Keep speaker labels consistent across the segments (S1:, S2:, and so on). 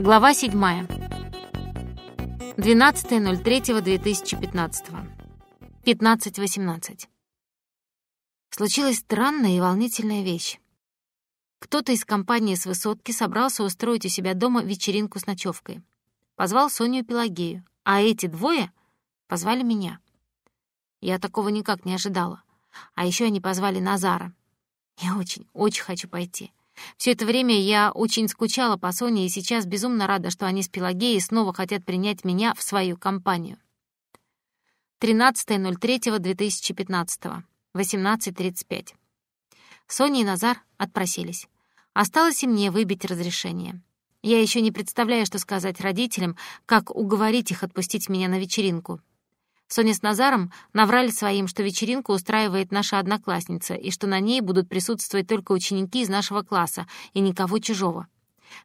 S1: Глава 7. 12.03.2015. 15.18. Случилась странная и волнительная вещь. Кто-то из компании с высотки собрался устроить у себя дома вечеринку с ночевкой. Позвал Соню Пелагею, а эти двое позвали меня. Я такого никак не ожидала. А еще они позвали Назара. Я очень, очень хочу пойти. Все это время я очень скучала по Соне и сейчас безумно рада, что они с Пелагеей снова хотят принять меня в свою компанию. 13.03.2015. 18.35. Соня и Назар отпросились. Осталось и мне выбить разрешение. Я еще не представляю, что сказать родителям, как уговорить их отпустить меня на вечеринку. Соня с Назаром наврали своим, что вечеринку устраивает наша одноклассница и что на ней будут присутствовать только ученики из нашего класса и никого чужого.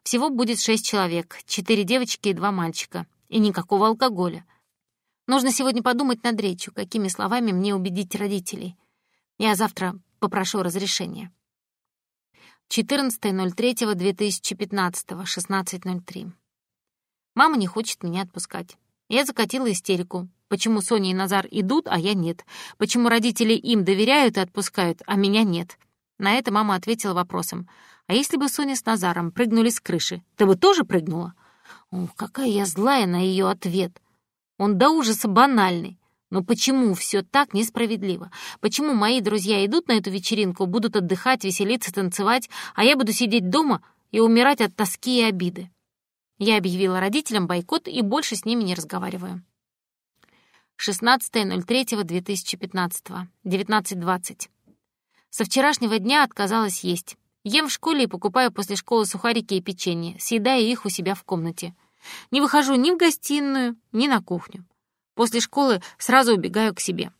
S1: Всего будет шесть человек, четыре девочки и два мальчика. И никакого алкоголя. Нужно сегодня подумать над речью, какими словами мне убедить родителей. Я завтра попрошу разрешения. 14.03.2015, 16.03. Мама не хочет меня отпускать. Я закатила истерику, Почему Соня и Назар идут, а я нет? Почему родители им доверяют и отпускают, а меня нет? На это мама ответила вопросом. А если бы Соня с Назаром прыгнули с крыши, ты бы тоже прыгнула? Ух, какая я злая на ее ответ. Он до ужаса банальный. Но почему все так несправедливо? Почему мои друзья идут на эту вечеринку, будут отдыхать, веселиться, танцевать, а я буду сидеть дома и умирать от тоски и обиды? Я объявила родителям бойкот и больше с ними не разговариваю. 16.03.2015, 19.20. Со вчерашнего дня отказалась есть. Ем в школе и покупаю после школы сухарики и печенье, съедая их у себя в комнате. Не выхожу ни в гостиную, ни на кухню. После школы сразу убегаю к себе.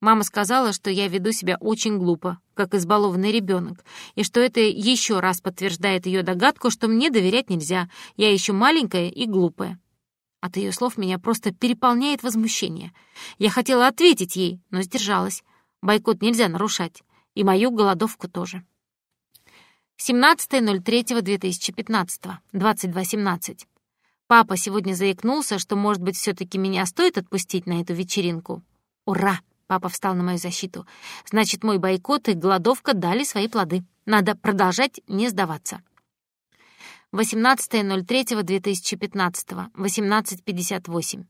S1: Мама сказала, что я веду себя очень глупо, как избалованный ребенок, и что это еще раз подтверждает ее догадку, что мне доверять нельзя, я еще маленькая и глупая. От ее слов меня просто переполняет возмущение. Я хотела ответить ей, но сдержалась. Бойкот нельзя нарушать. И мою голодовку тоже. 17.03.2015, 22.17. Папа сегодня заикнулся, что, может быть, все таки меня стоит отпустить на эту вечеринку. Ура! Папа встал на мою защиту. Значит, мой бойкот и голодовка дали свои плоды. Надо продолжать не сдаваться. 18.03.2015, 18.58.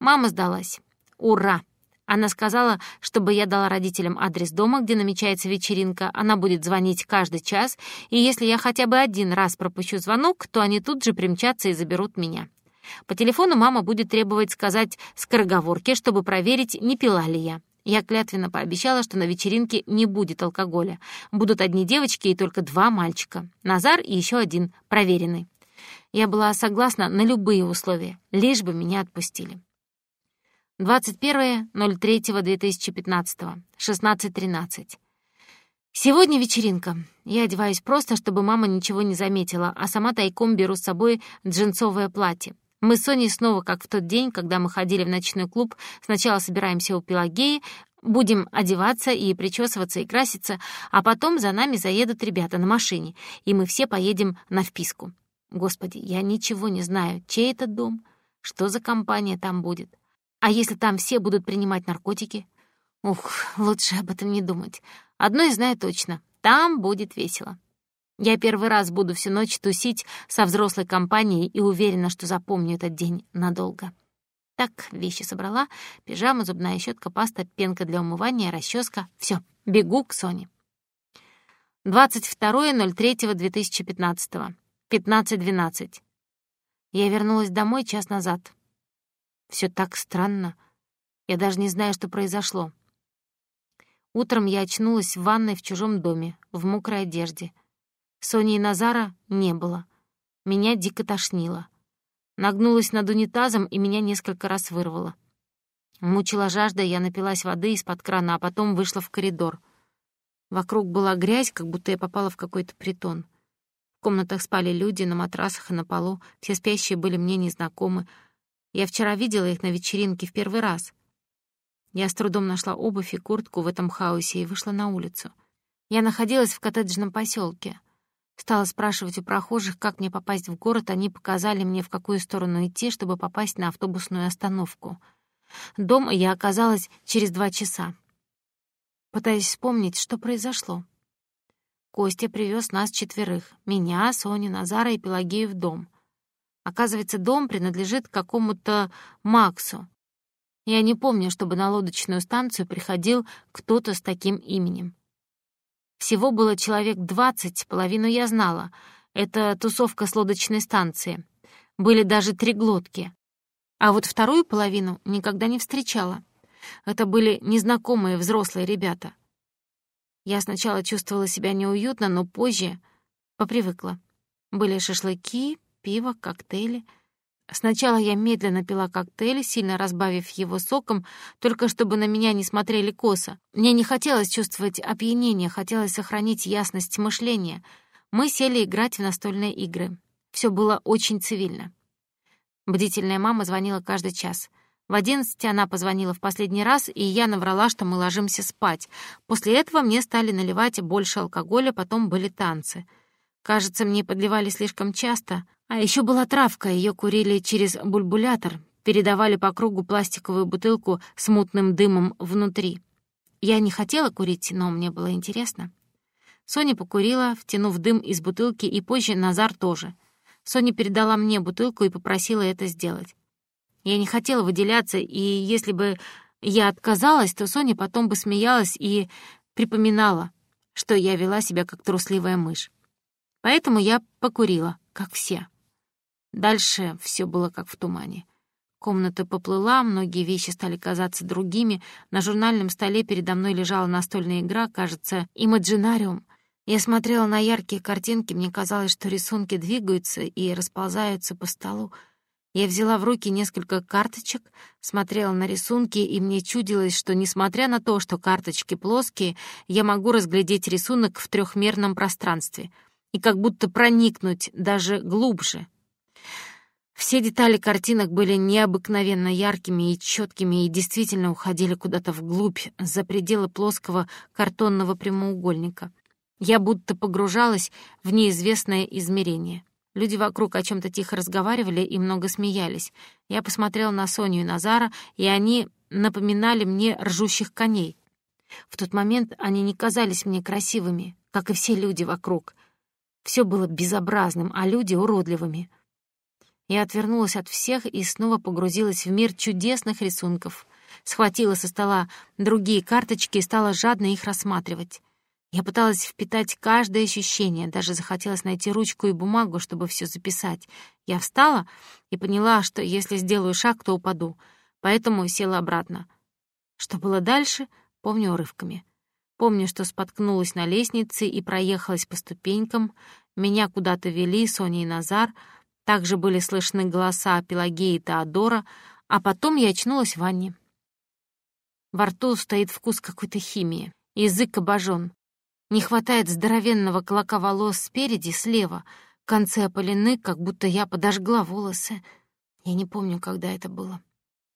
S1: Мама сдалась. Ура! Она сказала, чтобы я дала родителям адрес дома, где намечается вечеринка. Она будет звонить каждый час, и если я хотя бы один раз пропущу звонок, то они тут же примчатся и заберут меня. По телефону мама будет требовать сказать скороговорки, чтобы проверить, не пила ли я. Я клятвенно пообещала, что на вечеринке не будет алкоголя. Будут одни девочки и только два мальчика. Назар и еще один, проверенный. Я была согласна на любые условия, лишь бы меня отпустили. 21.03.2015, 16.13. Сегодня вечеринка. Я одеваюсь просто, чтобы мама ничего не заметила, а сама тайком беру с собой джинсовое платье. Мы с Соней снова, как в тот день, когда мы ходили в ночной клуб, сначала собираемся у Пелагеи, будем одеваться и причесываться и краситься, а потом за нами заедут ребята на машине, и мы все поедем на вписку. Господи, я ничего не знаю, чей это дом, что за компания там будет. А если там все будут принимать наркотики? Ух, лучше об этом не думать. Одно я знаю точно — там будет весело. Я первый раз буду всю ночь тусить со взрослой компанией и уверена, что запомню этот день надолго. Так, вещи собрала, пижама, зубная щетка, паста, пенка для умывания, расческа. Все, бегу к Соне. 22.03.2015. 15.12. Я вернулась домой час назад. Все так странно. Я даже не знаю, что произошло. Утром я очнулась в ванной в чужом доме, в мокрой одежде — Сони и Назара не было. Меня дико тошнило. Нагнулась над унитазом, и меня несколько раз вырвало. Мучила жажда, я напилась воды из-под крана, а потом вышла в коридор. Вокруг была грязь, как будто я попала в какой-то притон. В комнатах спали люди, на матрасах и на полу. Все спящие были мне незнакомы. Я вчера видела их на вечеринке в первый раз. Я с трудом нашла обувь и куртку в этом хаосе и вышла на улицу. Я находилась в коттеджном поселке. Стала спрашивать у прохожих, как мне попасть в город, они показали мне, в какую сторону идти, чтобы попасть на автобусную остановку. Дома я оказалась через два часа. Пытаясь вспомнить, что произошло. Костя привез нас четверых — меня, Соню, Назара и Пелагею в дом. Оказывается, дом принадлежит какому-то Максу. Я не помню, чтобы на лодочную станцию приходил кто-то с таким именем. Всего было человек двадцать, половину я знала. Это тусовка с лодочной станции. Были даже три глотки. А вот вторую половину никогда не встречала. Это были незнакомые взрослые ребята. Я сначала чувствовала себя неуютно, но позже попривыкла. Были шашлыки, пиво, коктейли. Сначала я медленно пила коктейль, сильно разбавив его соком, только чтобы на меня не смотрели косо. Мне не хотелось чувствовать опьянение, хотелось сохранить ясность мышления. Мы сели играть в настольные игры. Все было очень цивильно. Бдительная мама звонила каждый час. В одиннадцать она позвонила в последний раз, и я наврала, что мы ложимся спать. После этого мне стали наливать больше алкоголя, потом были танцы. Кажется, мне подливали слишком часто. А еще была травка, ее курили через бульбулятор, передавали по кругу пластиковую бутылку с мутным дымом внутри. Я не хотела курить, но мне было интересно. Соня покурила, втянув дым из бутылки, и позже Назар тоже. Соня передала мне бутылку и попросила это сделать. Я не хотела выделяться, и если бы я отказалась, то Соня потом бы смеялась и припоминала, что я вела себя как трусливая мышь. Поэтому я покурила, как все. Дальше все было как в тумане. Комната поплыла, многие вещи стали казаться другими. На журнальном столе передо мной лежала настольная игра, кажется, имаджинариум. Я смотрела на яркие картинки, мне казалось, что рисунки двигаются и расползаются по столу. Я взяла в руки несколько карточек, смотрела на рисунки, и мне чудилось, что, несмотря на то, что карточки плоские, я могу разглядеть рисунок в трехмерном пространстве и как будто проникнуть даже глубже. Все детали картинок были необыкновенно яркими и четкими и действительно уходили куда-то вглубь, за пределы плоского картонного прямоугольника. Я будто погружалась в неизвестное измерение. Люди вокруг о чем то тихо разговаривали и много смеялись. Я посмотрела на Соню и Назара, и они напоминали мне ржущих коней. В тот момент они не казались мне красивыми, как и все люди вокруг. Все было безобразным, а люди — уродливыми. Я отвернулась от всех и снова погрузилась в мир чудесных рисунков. Схватила со стола другие карточки и стала жадно их рассматривать. Я пыталась впитать каждое ощущение, даже захотелось найти ручку и бумагу, чтобы все записать. Я встала и поняла, что если сделаю шаг, то упаду, поэтому села обратно. Что было дальше, помню урывками. Помню, что споткнулась на лестнице и проехалась по ступенькам. Меня куда-то вели Соня и Назар. Также были слышны голоса Пелагеи и Теодора, а потом я очнулась в ванне. Во рту стоит вкус какой-то химии. Язык обожжен. Не хватает здоровенного клока волос спереди, слева. Концы опалены, как будто я подожгла волосы. Я не помню, когда это было.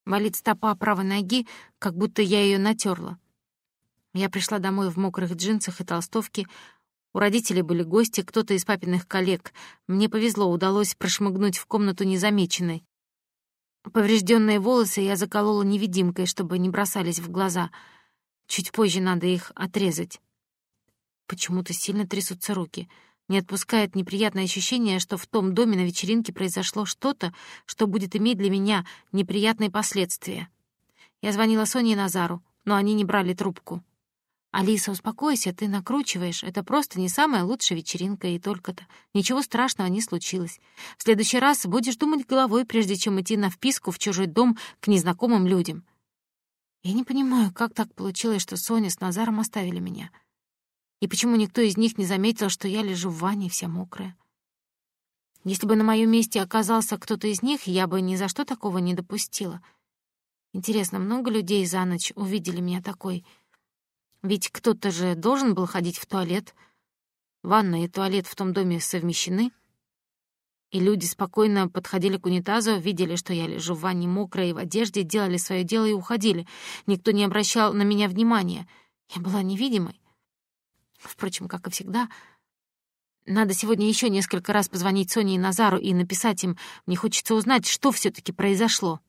S1: Болит стопа правой ноги, как будто я ее натерла. Я пришла домой в мокрых джинсах и толстовке. У родителей были гости, кто-то из папиных коллег. Мне повезло, удалось прошмыгнуть в комнату незамеченной. Поврежденные волосы я заколола невидимкой, чтобы не бросались в глаза. Чуть позже надо их отрезать. Почему-то сильно трясутся руки. Не отпускает неприятное ощущение, что в том доме на вечеринке произошло что-то, что будет иметь для меня неприятные последствия. Я звонила Соне и Назару, но они не брали трубку. «Алиса, успокойся, ты накручиваешь. Это просто не самая лучшая вечеринка и только-то. Ничего страшного не случилось. В следующий раз будешь думать головой, прежде чем идти на вписку в чужой дом к незнакомым людям». Я не понимаю, как так получилось, что Соня с Назаром оставили меня. И почему никто из них не заметил, что я лежу в ванне вся мокрая? Если бы на моем месте оказался кто-то из них, я бы ни за что такого не допустила. Интересно, много людей за ночь увидели меня такой? Ведь кто-то же должен был ходить в туалет. Ванна и туалет в том доме совмещены. И люди спокойно подходили к унитазу, видели, что я лежу в ванне мокрая и в одежде, делали свое дело и уходили. Никто не обращал на меня внимания. Я была невидимой. Впрочем, как и всегда, надо сегодня еще несколько раз позвонить Соне и Назару и написать им. Мне хочется узнать, что все таки произошло.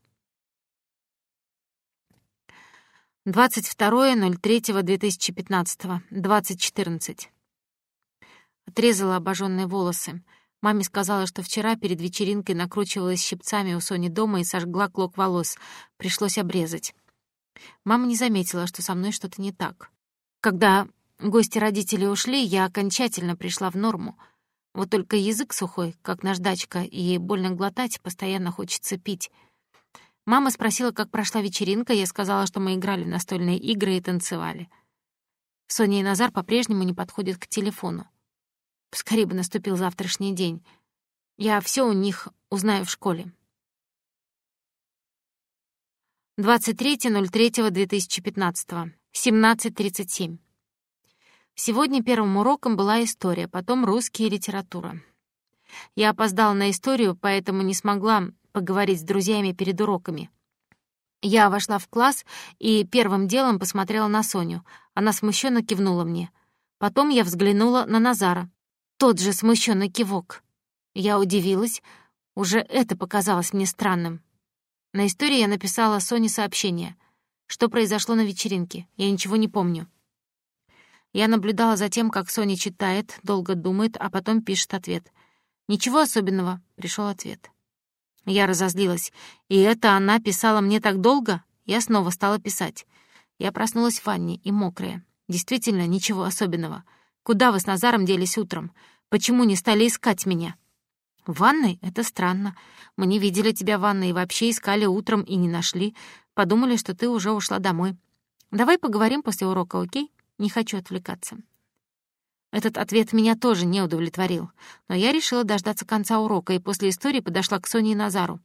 S1: 22.03.2015, 20.14. Отрезала обожженные волосы. Маме сказала, что вчера перед вечеринкой накручивалась щипцами у Сони дома и сожгла клок волос. Пришлось обрезать. Мама не заметила, что со мной что-то не так. Когда гости родителей ушли, я окончательно пришла в норму. Вот только язык сухой, как наждачка, и больно глотать, постоянно хочется пить — Мама спросила, как прошла вечеринка, я сказала, что мы играли в настольные игры и танцевали. Соня и Назар по-прежнему не подходят к телефону. Скорее бы наступил завтрашний день. Я все у них узнаю в школе. 23.03.2015, 17.37. Сегодня первым уроком была история, потом русский и литература. Я опоздала на историю, поэтому не смогла поговорить с друзьями перед уроками. Я вошла в класс и первым делом посмотрела на Соню. Она смущенно кивнула мне. Потом я взглянула на Назара. Тот же смущенный кивок. Я удивилась. Уже это показалось мне странным. На истории я написала Соне сообщение. Что произошло на вечеринке? Я ничего не помню. Я наблюдала за тем, как Соня читает, долго думает, а потом пишет ответ. «Ничего особенного», — пришел ответ. Я разозлилась. И это она писала мне так долго? Я снова стала писать. Я проснулась в ванне и мокрая. Действительно, ничего особенного. Куда вы с Назаром делись утром? Почему не стали искать меня? В ванной? Это странно. Мы не видели тебя в ванной и вообще искали утром и не нашли. Подумали, что ты уже ушла домой. Давай поговорим после урока, окей? Не хочу отвлекаться. Этот ответ меня тоже не удовлетворил, но я решила дождаться конца урока и после истории подошла к Соне и Назару.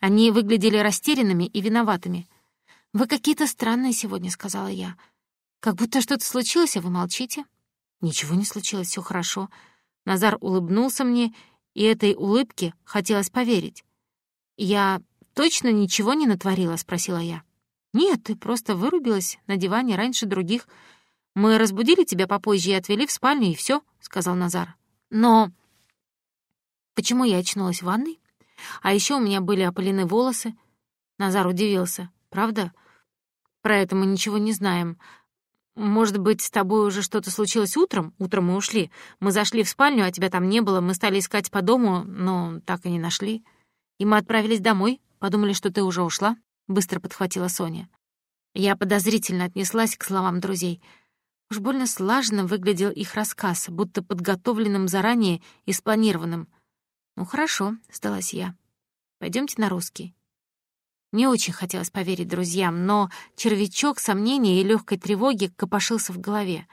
S1: Они выглядели растерянными и виноватыми. «Вы какие-то странные сегодня», — сказала я. «Как будто что-то случилось, а вы молчите». «Ничего не случилось, все хорошо». Назар улыбнулся мне, и этой улыбке хотелось поверить. «Я точно ничего не натворила?» — спросила я. «Нет, ты просто вырубилась на диване раньше других», мы разбудили тебя попозже и отвели в спальню, и все, сказал Назар. Но почему я очнулась в ванной? А еще у меня были опалены волосы. Назар удивился. Правда? Про это мы ничего не знаем. Может быть, с тобой уже что-то случилось утром? Утром мы ушли. Мы зашли в спальню, а тебя там не было. Мы стали искать по дому, но так и не нашли. И мы отправились домой. Подумали, что ты уже ушла. Быстро подхватила Соня. Я подозрительно отнеслась к словам друзей — Уж больно слаженно выглядел их рассказ, будто подготовленным заранее и спланированным. «Ну хорошо», — сдалась я. Пойдемте на русский». Не очень хотелось поверить друзьям, но червячок сомнения и легкой тревоги копошился в голове.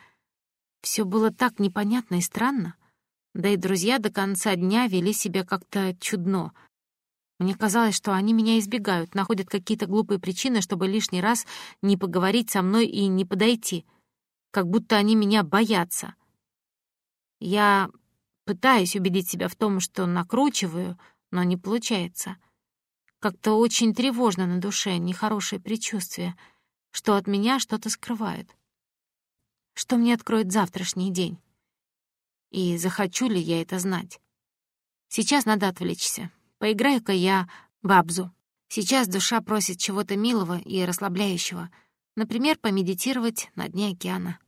S1: Все было так непонятно и странно. Да и друзья до конца дня вели себя как-то чудно. Мне казалось, что они меня избегают, находят какие-то глупые причины, чтобы лишний раз не поговорить со мной и не подойти — как будто они меня боятся. Я пытаюсь убедить себя в том, что накручиваю, но не получается. Как-то очень тревожно на душе, нехорошее предчувствие, что от меня что-то скрывают. Что мне откроет завтрашний день? И захочу ли я это знать? Сейчас надо отвлечься. Поиграю-ка я в Абзу. Сейчас душа просит чего-то милого и расслабляющего — Например, помедитировать на дне океана.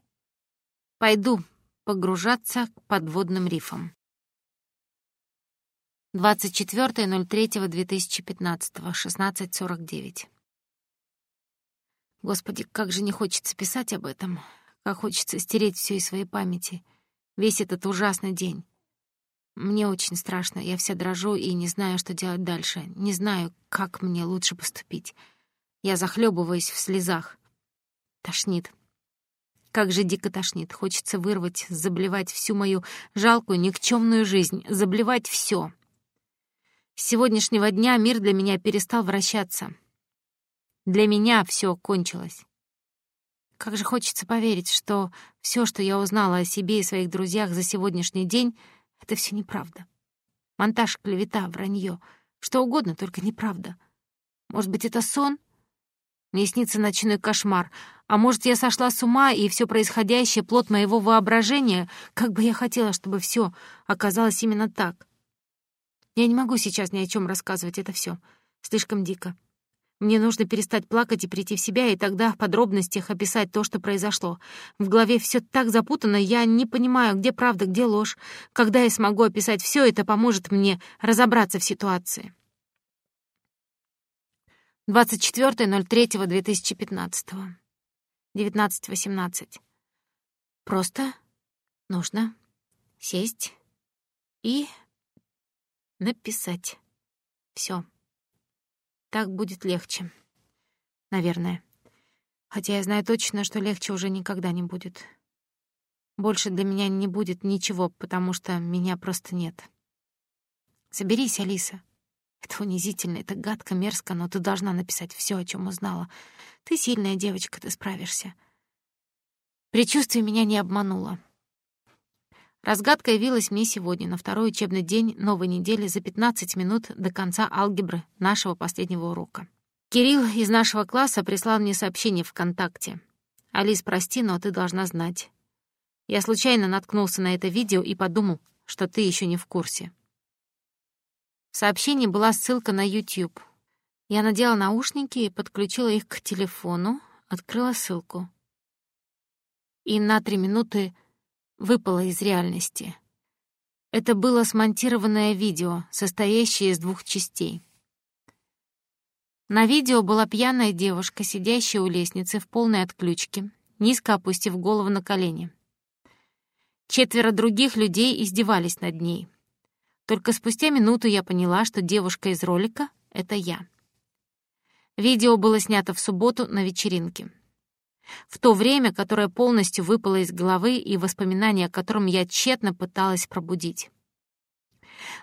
S1: Пойду погружаться к подводным рифам. 24.03.2015, 16.49. Господи, как же не хочется писать об этом. Как хочется стереть все из своей памяти. Весь этот ужасный день. Мне очень страшно, я вся дрожу и не знаю, что делать дальше. Не знаю, как мне лучше поступить. Я захлебываюсь в слезах. Тошнит. Как же дико тошнит. Хочется вырвать, заблевать всю мою жалкую, никчемную жизнь, заблевать все. С сегодняшнего дня мир для меня перестал вращаться. Для меня все кончилось. Как же хочется поверить, что все, что я узнала о себе и своих друзьях за сегодняшний день, это все неправда. Монтаж, клевета, вранье, что угодно, только неправда. Может быть, это сон? Мне снится ночной кошмар. А может, я сошла с ума, и все происходящее — плод моего воображения? Как бы я хотела, чтобы все оказалось именно так. Я не могу сейчас ни о чем рассказывать, это все Слишком дико. Мне нужно перестать плакать и прийти в себя, и тогда в подробностях описать то, что произошло. В голове все так запутано, я не понимаю, где правда, где ложь. Когда я смогу описать все, это поможет мне разобраться в ситуации. 24.03.2015. 19.18. Просто нужно сесть и написать. Все. Так будет легче. Наверное. Хотя я знаю точно, что легче уже никогда не будет. Больше для меня не будет ничего, потому что меня просто нет. Соберись, Алиса. Это унизительно, это гадко, мерзко, но ты должна написать все, о чем узнала. Ты сильная девочка, ты справишься. Предчувствие меня не обмануло. Разгадка явилась мне сегодня, на второй учебный день новой недели, за 15 минут до конца алгебры нашего последнего урока. Кирилл из нашего класса прислал мне сообщение ВКонтакте. «Алис, прости, но ты должна знать. Я случайно наткнулся на это видео и подумал, что ты еще не в курсе». В сообщении была ссылка на YouTube. Я надела наушники и подключила их к телефону, открыла ссылку. И на три минуты выпало из реальности. Это было смонтированное видео, состоящее из двух частей. На видео была пьяная девушка, сидящая у лестницы в полной отключке, низко опустив голову на колени. Четверо других людей издевались над ней. Только спустя минуту я поняла, что девушка из ролика — это я. Видео было снято в субботу на вечеринке. В то время, которое полностью выпало из головы и воспоминания о котором я тщетно пыталась пробудить.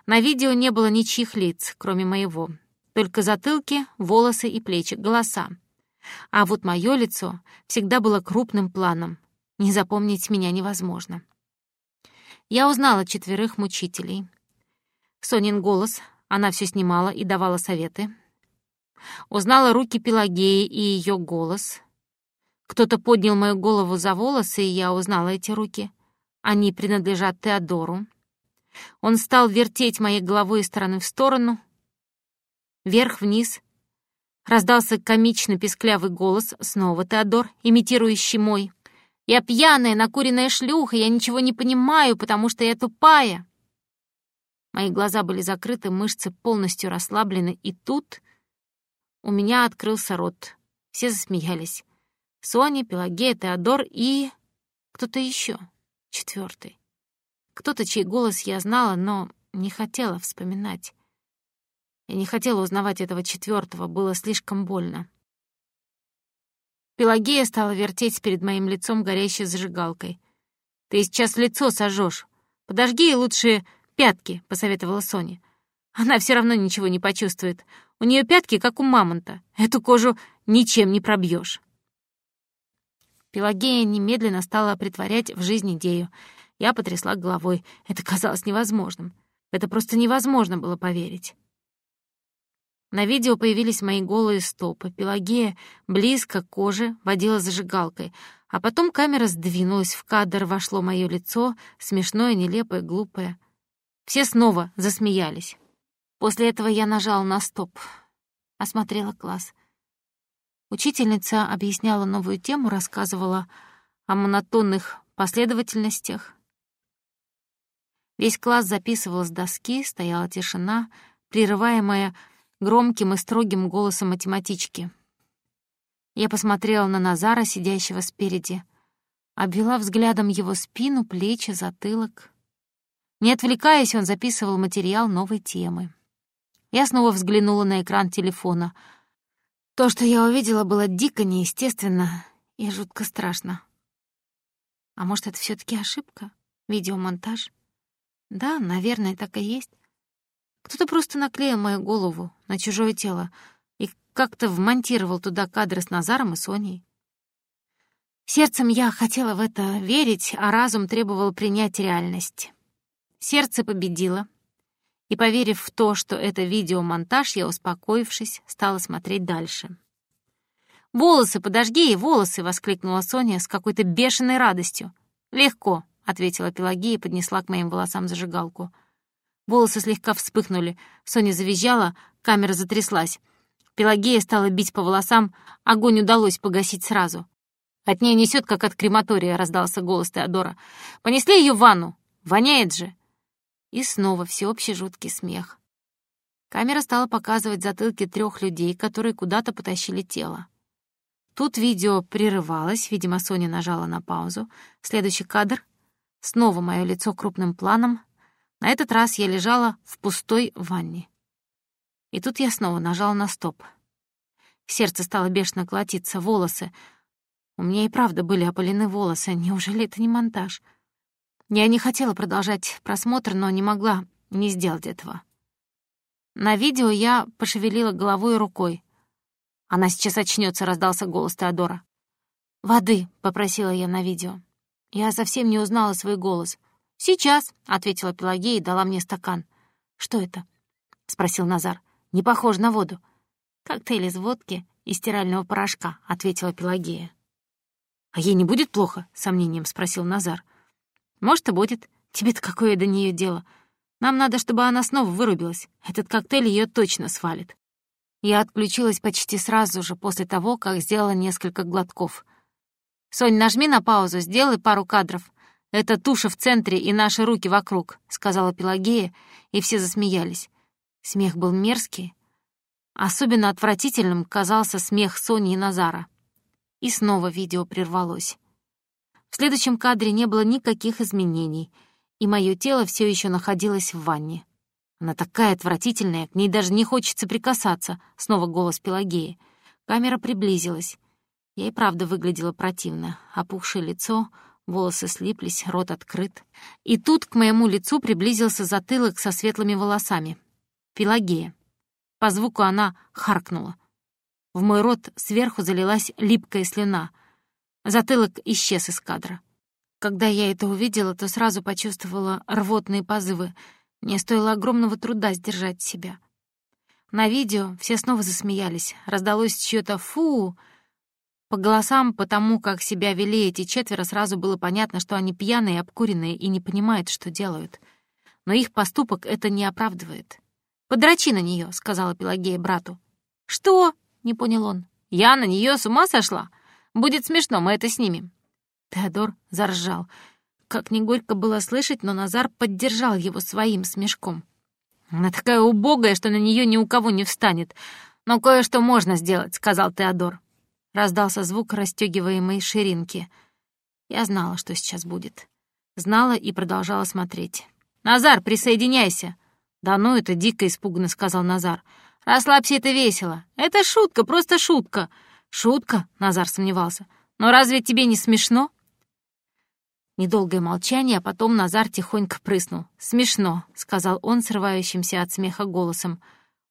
S1: На видео не было ничьих лиц, кроме моего. Только затылки, волосы и плечи, голоса. А вот мое лицо всегда было крупным планом. Не запомнить меня невозможно. Я узнала четверых мучителей. Сонин голос, она все снимала и давала советы. Узнала руки Пелагеи и ее голос — кто-то поднял мою голову за волосы, и я узнала эти руки. Они принадлежат Теодору. Он стал вертеть моей головой из стороны в сторону, вверх-вниз. Раздался комично песклявый голос, снова Теодор, имитирующий мой. «Я пьяная, накуренная шлюха, я ничего не понимаю, потому что я тупая». Мои глаза были закрыты, мышцы полностью расслаблены, и тут у меня открылся рот. Все засмеялись. Соня, Пелагея, Теодор и... кто-то еще, четвертый. Кто-то, чей голос я знала, но не хотела вспоминать. Я не хотела узнавать этого четвертого, было слишком больно. Пелагея стала вертеть перед моим лицом горящей зажигалкой. «Ты сейчас лицо сожжешь. Подожги лучше пятки», — посоветовала Соня. «Она все равно ничего не почувствует. У нее пятки, как у мамонта. Эту кожу ничем не пробьешь. Пелагея немедленно стала притворять в жизнь идею. Я потрясла головой. Это казалось невозможным. Это просто невозможно было поверить. На видео появились мои голые стопы. Пелагея близко к коже водила зажигалкой, а потом камера сдвинулась, в кадр вошло мое лицо, смешное, нелепое, глупое. Все снова засмеялись. После этого я нажала на стоп, осмотрела класс. Учительница объясняла новую тему, рассказывала о монотонных последовательностях. Весь класс записывал с доски, стояла тишина, прерываемая громким и строгим голосом математички. Я посмотрела на Назара, сидящего спереди, обвела взглядом его спину, плечи, затылок. Не отвлекаясь, он записывал материал новой темы. Я снова взглянула на экран телефона — то, что я увидела, было дико неестественно и жутко страшно. А может, это все таки ошибка? Видеомонтаж? Да, наверное, так и есть. Кто-то просто наклеил мою голову на чужое тело и как-то вмонтировал туда кадры с Назаром и Соней. Сердцем я хотела в это верить, а разум требовал принять реальность. Сердце победило — и, поверив в то, что это видеомонтаж, я, успокоившись, стала смотреть дальше. «Волосы, подожги, волосы!» — воскликнула Соня с какой-то бешеной радостью. «Легко», — ответила Пелагея и поднесла к моим волосам зажигалку. Волосы слегка вспыхнули. Соня завизжала, камера затряслась. Пелагея стала бить по волосам, огонь удалось погасить сразу. «От нее несет, как от крематория», — раздался голос Теодора. «Понесли ее в ванну! Воняет же!» И снова всеобщий жуткий смех. Камера стала показывать затылки трех людей, которые куда-то потащили тело. Тут видео прерывалось, видимо, Соня нажала на паузу. Следующий кадр. Снова мое лицо крупным планом. На этот раз я лежала в пустой ванне. И тут я снова нажала на стоп. Сердце стало бешено колотиться, волосы. У меня и правда были опалены волосы. Неужели это не монтаж? Я не хотела продолжать просмотр, но не могла не сделать этого. На видео я пошевелила головой и рукой. «Она сейчас очнется», — раздался голос Теодора. «Воды», — попросила я на видео. Я совсем не узнала свой голос. «Сейчас», — ответила Пелагея и дала мне стакан. «Что это?» — спросил Назар. «Не похоже на воду». «Коктейль из водки и стирального порошка», — ответила Пелагея. «А ей не будет плохо?» — сомнением спросил Назар. «Может, и будет. Тебе-то какое до нее дело? Нам надо, чтобы она снова вырубилась. Этот коктейль ее точно свалит». Я отключилась почти сразу же после того, как сделала несколько глотков. «Сонь, нажми на паузу, сделай пару кадров. Это туша в центре и наши руки вокруг», — сказала Пелагея, и все засмеялись. Смех был мерзкий. Особенно отвратительным казался смех Сони и Назара. И снова видео прервалось. В следующем кадре не было никаких изменений, и мое тело все еще находилось в ванне. Она такая отвратительная, к ней даже не хочется прикасаться. Снова голос Пелагеи. Камера приблизилась. Я и правда выглядела противно. Опухшее лицо, волосы слиплись, рот открыт. И тут к моему лицу приблизился затылок со светлыми волосами. Пелагея. По звуку она харкнула. В мой рот сверху залилась липкая слюна. Затылок исчез из кадра. Когда я это увидела, то сразу почувствовала рвотные позывы — мне стоило огромного труда сдержать себя. На видео все снова засмеялись. Раздалось чьё-то «фу». По голосам, потому как себя вели эти четверо, сразу было понятно, что они пьяные, обкуренные и не понимают, что делают. Но их поступок это не оправдывает. «Подрачи на неё», — сказала Пелагея брату. «Что?» — не понял он. «Я на неё с ума сошла? Будет смешно, мы это снимем». Теодор заржал. Как ни горько было слышать, но Назар поддержал его своим смешком. «Она такая убогая, что на нее ни у кого не встанет. Но кое-что можно сделать», — сказал Теодор. Раздался звук расстегиваемой ширинки. Я знала, что сейчас будет. Знала и продолжала смотреть. «Назар, присоединяйся!» «Да ну, это дико испуганно», — сказал Назар. «Расслабься, это весело. Это шутка, просто шутка». «Шутка?» — Назар сомневался. «Но разве тебе не смешно?» Недолгое молчание, а потом Назар тихонько прыснул. «Смешно», — сказал он, срывающимся от смеха голосом.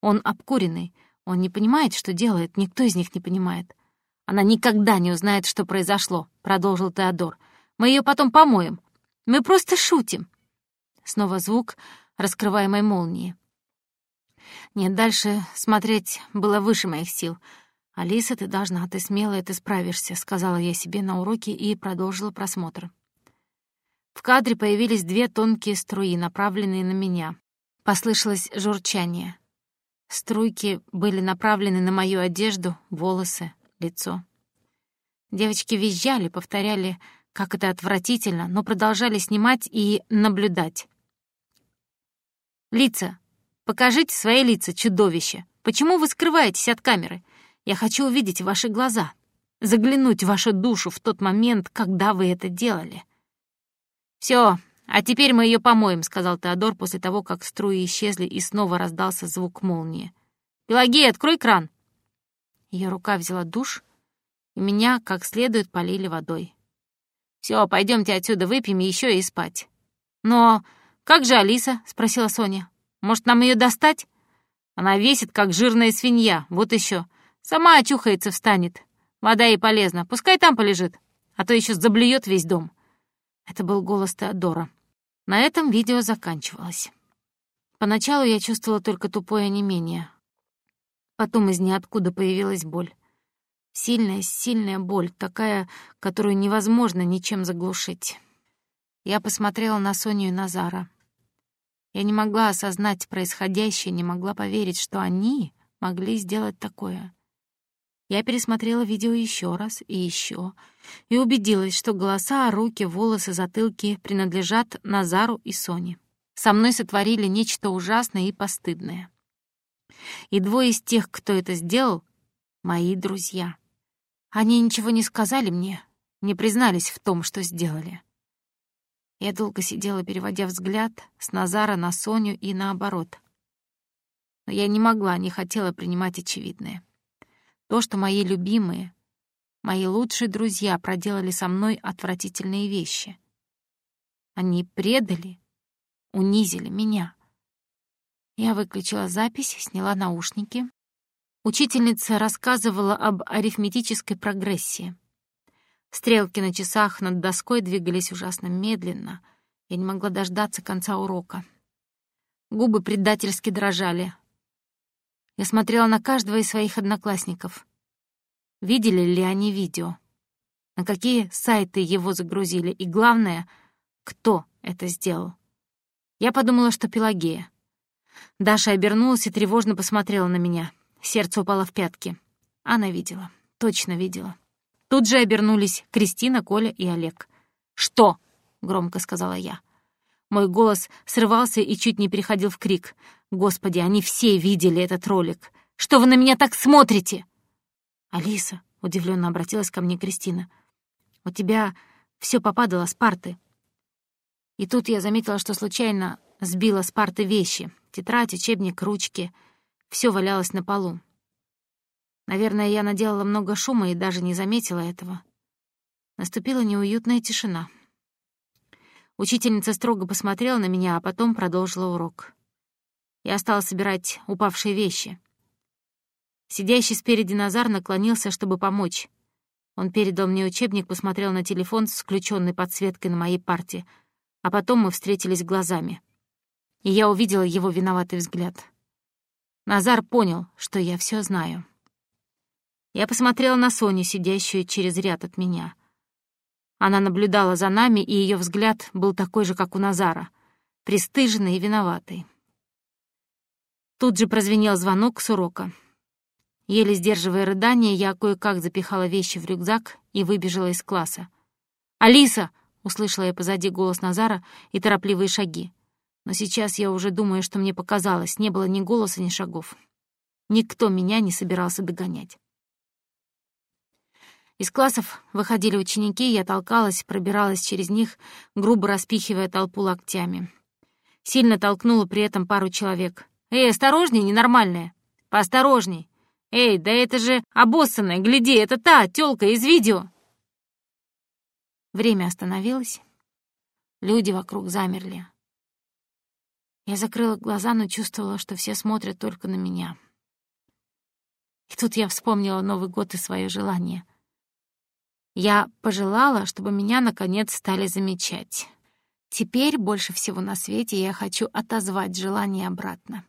S1: «Он обкуренный. Он не понимает, что делает. Никто из них не понимает». «Она никогда не узнает, что произошло», — продолжил Теодор. «Мы ее потом помоем. Мы просто шутим». Снова звук раскрываемой молнии. Нет, дальше смотреть было выше моих сил. «Алиса, ты должна, ты смелая, ты справишься», — сказала я себе на уроке и продолжила просмотр. В кадре появились две тонкие струи, направленные на меня. Послышалось журчание. Струйки были направлены на мою одежду, волосы, лицо. Девочки визжали, повторяли, как это отвратительно, но продолжали снимать и наблюдать. «Лица! Покажите свои лица, чудовище! Почему вы скрываетесь от камеры? Я хочу увидеть ваши глаза, заглянуть в вашу душу в тот момент, когда вы это делали». Все, а теперь мы ее помоем», — сказал Теодор после того, как струи исчезли и снова раздался звук молнии. «Пелагея, открой кран!» Ее рука взяла душ, и меня как следует полили водой. Все, пойдемте отсюда выпьем еще и спать. Но как же Алиса? спросила Соня. Может, нам ее достать? Она весит, как жирная свинья. Вот еще. Сама очухается, встанет. Вода ей полезна. Пускай там полежит, а то еще заблюет весь дом. Это был голос Теодора. На этом видео заканчивалось. Поначалу я чувствовала только тупое онемение. Потом из ниоткуда появилась боль. Сильная, сильная боль, такая, которую невозможно ничем заглушить. Я посмотрела на Соню и Назара. Я не могла осознать происходящее, не могла поверить, что они могли сделать такое. Я пересмотрела видео еще раз и еще и убедилась, что голоса, руки, волосы, затылки принадлежат Назару и Соне. Со мной сотворили нечто ужасное и постыдное. И двое из тех, кто это сделал, — мои друзья. Они ничего не сказали мне, не признались в том, что сделали. Я долго сидела, переводя взгляд с Назара на Соню и наоборот. Но я не могла, не хотела принимать очевидное. То, что мои любимые, мои лучшие друзья проделали со мной отвратительные вещи. Они предали, унизили меня. Я выключила запись, сняла наушники. Учительница рассказывала об арифметической прогрессии. Стрелки на часах над доской двигались ужасно медленно. Я не могла дождаться конца урока. Губы предательски дрожали. Я смотрела на каждого из своих одноклассников. Видели ли они видео? На какие сайты его загрузили? И главное, кто это сделал? Я подумала, что Пелагея. Даша обернулась и тревожно посмотрела на меня. Сердце упало в пятки. Она видела. Точно видела. Тут же обернулись Кристина, Коля и Олег. «Что?» — громко сказала я. Мой голос срывался и чуть не переходил в крик. «Господи, они все видели этот ролик! Что вы на меня так смотрите?» «Алиса», — удивленно обратилась ко мне Кристина, «у тебя все попадало с парты». И тут я заметила, что случайно сбила с парты вещи. Тетрадь, учебник, ручки. Все валялось на полу. Наверное, я наделала много шума и даже не заметила этого. Наступила неуютная тишина. Учительница строго посмотрела на меня, а потом продолжила урок. Я стала собирать упавшие вещи. Сидящий спереди Назар наклонился, чтобы помочь. Он передал мне учебник, посмотрел на телефон с включенной подсветкой на моей парте, а потом мы встретились глазами. И я увидела его виноватый взгляд. Назар понял, что я все знаю. Я посмотрела на Соню, сидящую через ряд от меня. Она наблюдала за нами, и ее взгляд был такой же, как у Назара, пристыженный и виноватый. Тут же прозвенел звонок с урока. Еле сдерживая рыдание, я кое-как запихала вещи в рюкзак и выбежала из класса. «Алиса!» — услышала я позади голос Назара и торопливые шаги. Но сейчас я уже думаю, что мне показалось, не было ни голоса, ни шагов. Никто меня не собирался догонять. Из классов выходили ученики, я толкалась, пробиралась через них, грубо распихивая толпу локтями. Сильно толкнула при этом пару человек. «Эй, осторожней, ненормальная! Поосторожней! Эй, да это же обоссанная, гляди, это та тёлка из видео!» Время остановилось. Люди вокруг замерли. Я закрыла глаза, но чувствовала, что все смотрят только на меня. И тут я вспомнила Новый год и свое желание — я пожелала, чтобы меня наконец стали замечать. Теперь больше всего на свете я хочу отозвать желание обратно.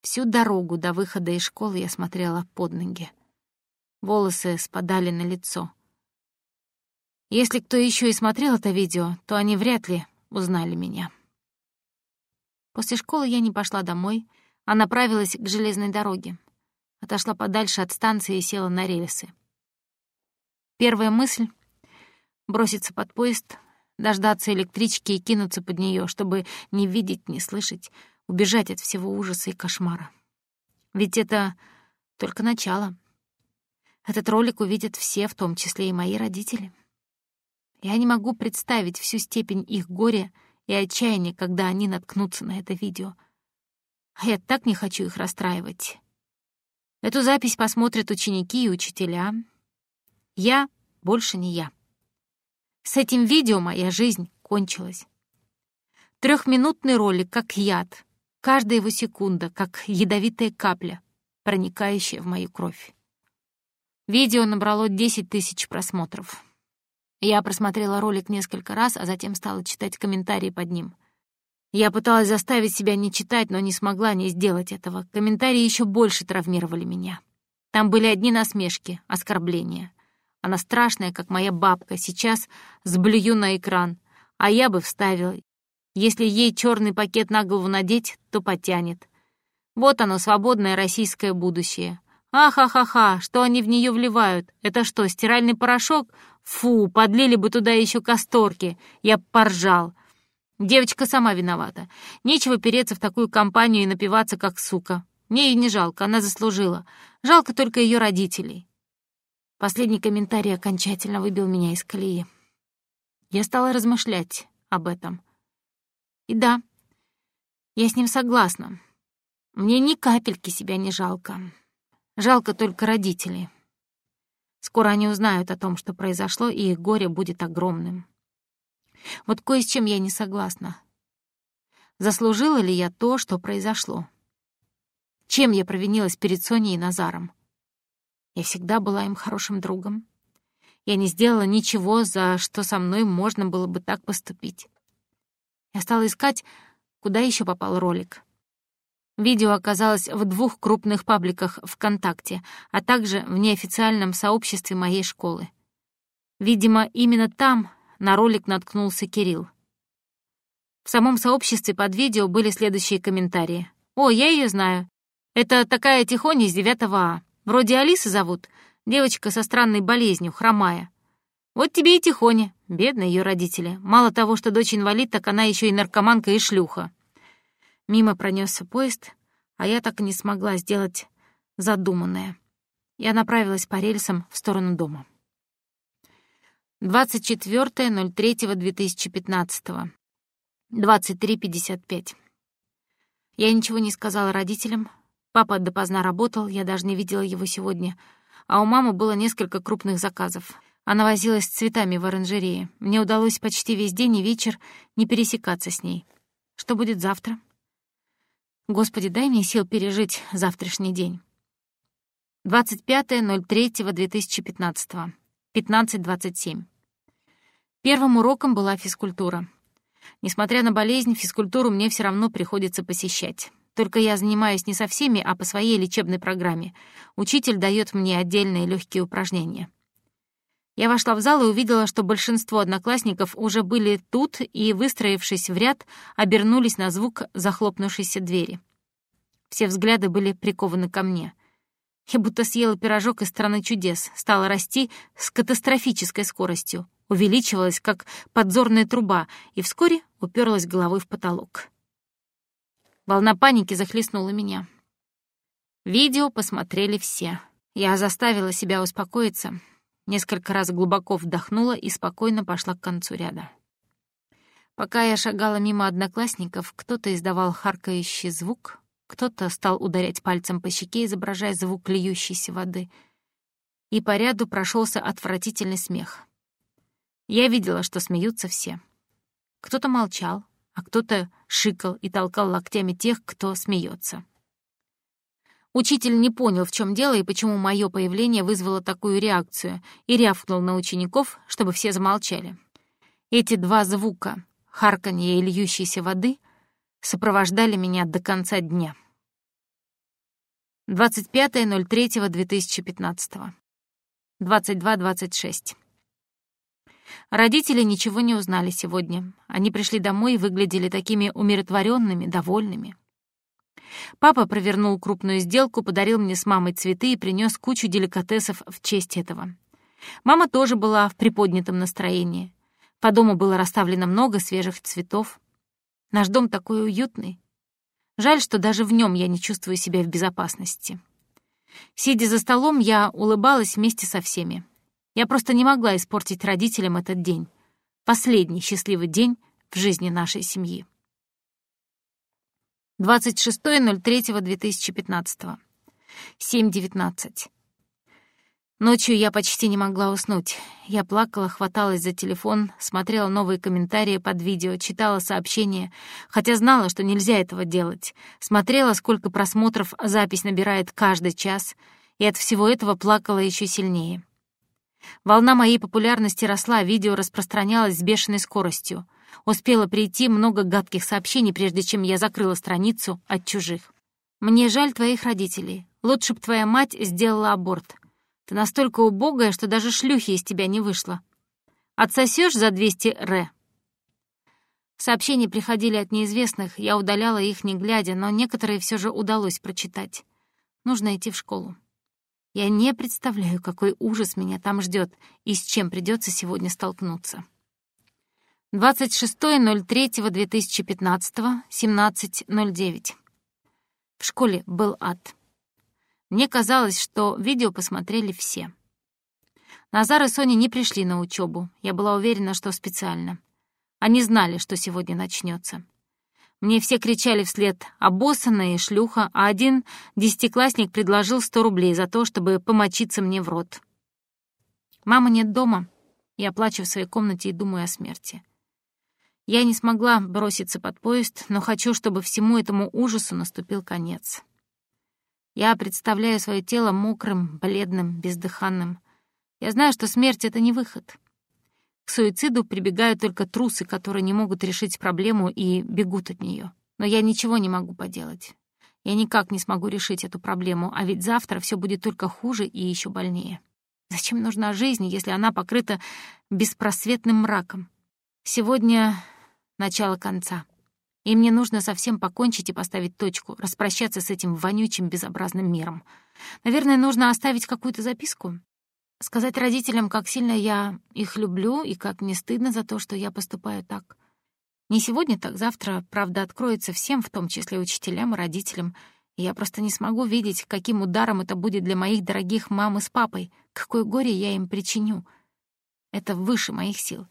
S1: Всю дорогу до выхода из школы я смотрела под ноги. Волосы спадали на лицо. Если кто еще и смотрел это видео, то они вряд ли узнали меня. После школы я не пошла домой, а направилась к железной дороге. Отошла подальше от станции и села на рельсы. Первая мысль — броситься под поезд, дождаться электрички и кинуться под нее, чтобы не видеть, не слышать, убежать от всего ужаса и кошмара. Ведь это только начало. Этот ролик увидят все, в том числе и мои родители. Я не могу представить всю степень их горя и отчаяния, когда они наткнутся на это видео. А я так не хочу их расстраивать. Эту запись посмотрят ученики и учителя, я больше не я. С этим видео моя жизнь кончилась. Трехминутный ролик как яд, каждая его секунда как ядовитая капля, проникающая в мою кровь. Видео набрало 10 тысяч просмотров. Я просмотрела ролик несколько раз, а затем стала читать комментарии под ним. Я пыталась заставить себя не читать, но не смогла не сделать этого. Комментарии еще больше травмировали меня. Там были одни насмешки, оскорбления. Она страшная, как моя бабка, сейчас сблюю на экран, а я бы вставил. Если ей черный пакет на голову надеть, то потянет. Вот оно, свободное российское будущее. Ахахаха, что они в нее вливают? Это что, стиральный порошок? Фу, подлили бы туда еще касторки. Я поржал. Девочка сама виновата. Нечего переться в такую компанию и напиваться, как сука. Мне ее не жалко, она заслужила. Жалко только ее родителей. Последний комментарий окончательно выбил меня из колеи. Я стала размышлять об этом. И да, я с ним согласна. Мне ни капельки себя не жалко. Жалко только родителей. Скоро они узнают о том, что произошло, и их горе будет огромным. Вот кое с чем я не согласна. Заслужила ли я то, что произошло? Чем я провинилась перед Соней и Назаром? Я всегда была им хорошим другом. Я не сделала ничего, за что со мной можно было бы так поступить. Я стала искать, куда еще попал ролик. Видео оказалось в двух крупных пабликах ВКонтакте, а также в неофициальном сообществе моей школы. Видимо, именно там на ролик наткнулся Кирилл. В самом сообществе под видео были следующие комментарии. «О, я ее знаю. Это такая тихоня из 9 А. Вроде Алисы зовут. Девочка со странной болезнью, хромая. Вот тебе и тихоня. Бедные ее родители. Мало того, что дочь инвалид, так она еще и наркоманка и шлюха. Мимо пронесся поезд, а я так и не смогла сделать задуманное. Я направилась по рельсам в сторону дома. 24.03.2015. 23.55. Я ничего не сказала родителям, Папа допоздна работал, я даже не видела его сегодня. А у мамы было несколько крупных заказов. Она возилась с цветами в оранжерее. Мне удалось почти весь день и вечер не пересекаться с ней. Что будет завтра? Господи, дай мне сил пережить завтрашний день. 25.03.2015. 15.27. Первым уроком была физкультура. Несмотря на болезнь, физкультуру мне все равно приходится посещать. Только я занимаюсь не со всеми, а по своей лечебной программе. Учитель дает мне отдельные легкие упражнения. Я вошла в зал и увидела, что большинство одноклассников уже были тут и, выстроившись в ряд, обернулись на звук захлопнувшейся двери. Все взгляды были прикованы ко мне. Я будто съела пирожок из страны чудес, стала расти с катастрофической скоростью, увеличивалась, как подзорная труба, и вскоре уперлась головой в потолок. Волна паники захлестнула меня. Видео посмотрели все. Я заставила себя успокоиться, несколько раз глубоко вдохнула и спокойно пошла к концу ряда. Пока я шагала мимо одноклассников, кто-то издавал харкающий звук, кто-то стал ударять пальцем по щеке, изображая звук льющейся воды. И по ряду прошелся отвратительный смех. Я видела, что смеются все. Кто-то молчал, а кто-то шикал и толкал локтями тех, кто смеется. Учитель не понял, в чем дело и почему мое появление вызвало такую реакцию, и рявкнул на учеников, чтобы все замолчали. Эти два звука — харканье и льющейся воды — сопровождали меня до конца дня. 25.03.2015. 22.26. Родители ничего не узнали сегодня. Они пришли домой и выглядели такими умиротворенными, довольными. Папа провернул крупную сделку, подарил мне с мамой цветы и принес кучу деликатесов в честь этого. Мама тоже была в приподнятом настроении. По дому было расставлено много свежих цветов. Наш дом такой уютный. Жаль, что даже в нем я не чувствую себя в безопасности. Сидя за столом, я улыбалась вместе со всеми. Я просто не могла испортить родителям этот день. Последний счастливый день в жизни нашей семьи. 26.03.2015. 7.19. Ночью я почти не могла уснуть. Я плакала, хваталась за телефон, смотрела новые комментарии под видео, читала сообщения, хотя знала, что нельзя этого делать. Смотрела, сколько просмотров запись набирает каждый час, и от всего этого плакала еще сильнее. Волна моей популярности росла, видео распространялось с бешеной скоростью. Успело прийти много гадких сообщений, прежде чем я закрыла страницу от чужих. Мне жаль твоих родителей. Лучше б твоя мать сделала аборт. Ты настолько убогая, что даже шлюхи из тебя не вышло. Отсосешь за 200 ре?» Сообщения приходили от неизвестных, я удаляла их не глядя, но некоторые все же удалось прочитать. Нужно идти в школу. Я не представляю, какой ужас меня там ждет и с чем придется сегодня столкнуться. 26.03.2015, 17.09. В школе был ад. Мне казалось, что видео посмотрели все. Назар и Соня не пришли на учебу. Я была уверена, что специально. Они знали, что сегодня начнется. Мне все кричали вслед «обоссанная и шлюха», а один десятиклассник предложил сто рублей за то, чтобы помочиться мне в рот. Мама нет дома. Я плачу в своей комнате и думаю о смерти. Я не смогла броситься под поезд, но хочу, чтобы всему этому ужасу наступил конец. Я представляю свое тело мокрым, бледным, бездыханным. Я знаю, что смерть — это не выход. К суициду прибегают только трусы, которые не могут решить проблему и бегут от нее. Но я ничего не могу поделать. Я никак не смогу решить эту проблему, а ведь завтра все будет только хуже и еще больнее. Зачем нужна жизнь, если она покрыта беспросветным мраком? Сегодня начало конца. И мне нужно совсем покончить и поставить точку, распрощаться с этим вонючим безобразным миром. Наверное, нужно оставить какую-то записку. Сказать родителям, как сильно я их люблю и как мне стыдно за то, что я поступаю так. Не сегодня, так завтра правда откроется всем, в том числе учителям и родителям. Я просто не смогу видеть, каким ударом это будет для моих дорогих мамы с папой, какое горе я им причиню. Это выше моих сил.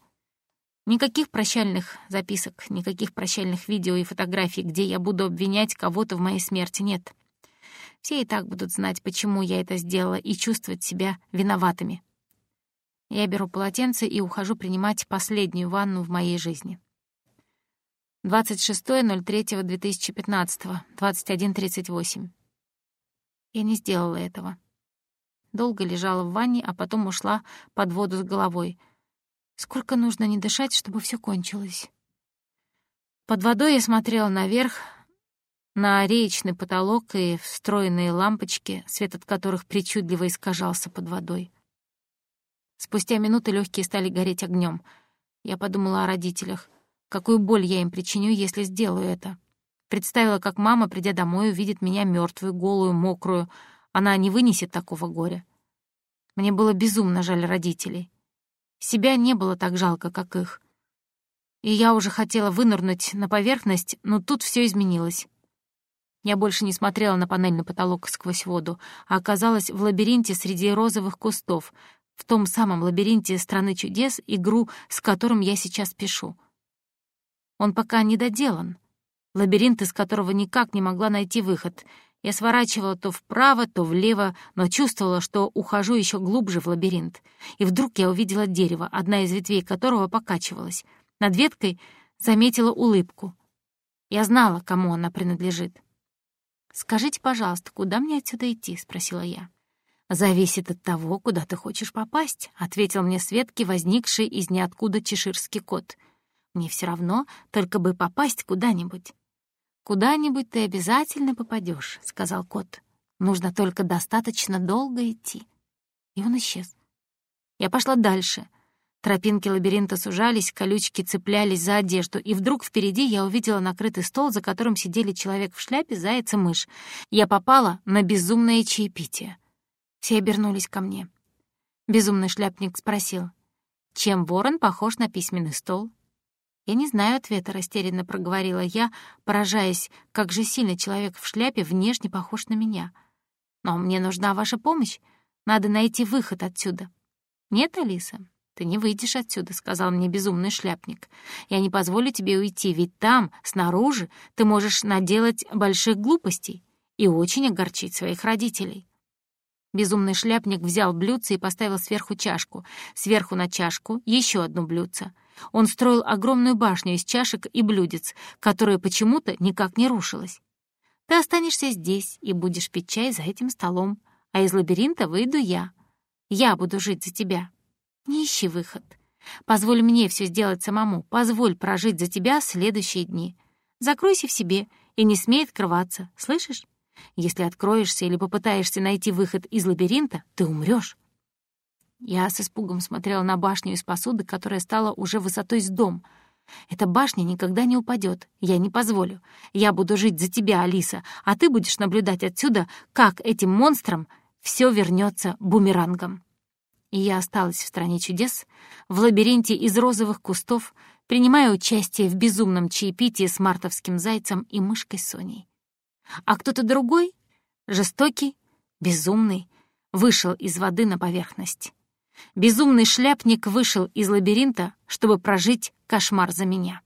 S1: Никаких прощальных записок, никаких прощальных видео и фотографий, где я буду обвинять кого-то в моей смерти, нет. Все и так будут знать, почему я это сделала, и чувствовать себя виноватыми. Я беру полотенце и ухожу принимать последнюю ванну в моей жизни. 26.03.2015, 21.38. Я не сделала этого. Долго лежала в ванне, а потом ушла под воду с головой. Сколько нужно не дышать, чтобы все кончилось? Под водой я смотрела наверх, на реечный потолок и встроенные лампочки, свет от которых причудливо искажался под водой. Спустя минуты легкие стали гореть огнем. Я подумала о родителях. Какую боль я им причиню, если сделаю это? Представила, как мама, придя домой, увидит меня мертвую, голую, мокрую. Она не вынесет такого горя. Мне было безумно жаль родителей. Себя не было так жалко, как их. И я уже хотела вынырнуть на поверхность, но тут все изменилось. Я больше не смотрела на панельный потолок сквозь воду, а оказалась в лабиринте среди розовых кустов, в том самом лабиринте «Страны чудес», игру, с которым я сейчас пишу. Он пока не доделан. Лабиринт, из которого никак не могла найти выход. Я сворачивала то вправо, то влево, но чувствовала, что ухожу еще глубже в лабиринт. И вдруг я увидела дерево, одна из ветвей которого покачивалась. Над веткой заметила улыбку. Я знала, кому она принадлежит. «Скажите, пожалуйста, куда мне отсюда идти?» — спросила я. «Зависит от того, куда ты хочешь попасть», — ответил мне Светки, возникший из ниоткуда чеширский кот. «Мне все равно, только бы попасть куда-нибудь». «Куда-нибудь ты обязательно попадешь, сказал кот. «Нужно только достаточно долго идти». И он исчез. Я пошла дальше — Тропинки лабиринта сужались, колючки цеплялись за одежду, и вдруг впереди я увидела накрытый стол, за которым сидели человек в шляпе, заяц и мышь. Я попала на безумное чаепитие. Все обернулись ко мне. Безумный шляпник спросил, чем ворон похож на письменный стол? Я не знаю ответа, растерянно проговорила я, поражаясь, как же сильно человек в шляпе внешне похож на меня. Но мне нужна ваша помощь. Надо найти выход отсюда. Нет, Алиса, «Ты не выйдешь отсюда», — сказал мне безумный шляпник. «Я не позволю тебе уйти, ведь там, снаружи, ты можешь наделать больших глупостей и очень огорчить своих родителей». Безумный шляпник взял блюдце и поставил сверху чашку, сверху на чашку еще одно блюдце. Он строил огромную башню из чашек и блюдец, которая почему-то никак не рушилась. «Ты останешься здесь и будешь пить чай за этим столом, а из лабиринта выйду я. Я буду жить за тебя». Не ищи выход. Позволь мне все сделать самому. Позволь прожить за тебя следующие дни. Закройся в себе и не смей открываться, слышишь? Если откроешься или попытаешься найти выход из лабиринта, ты умрёшь. Я с испугом смотрела на башню из посуды, которая стала уже высотой с дом. Эта башня никогда не упадет. Я не позволю. Я буду жить за тебя, Алиса, а ты будешь наблюдать отсюда, как этим монстрам все вернется бумерангом. И я осталась в стране чудес, в лабиринте из розовых кустов, принимая участие в безумном чаепитии с мартовским зайцем и мышкой Соней. А кто-то другой, жестокий, безумный, вышел из воды на поверхность. Безумный шляпник вышел из лабиринта, чтобы прожить кошмар за меня.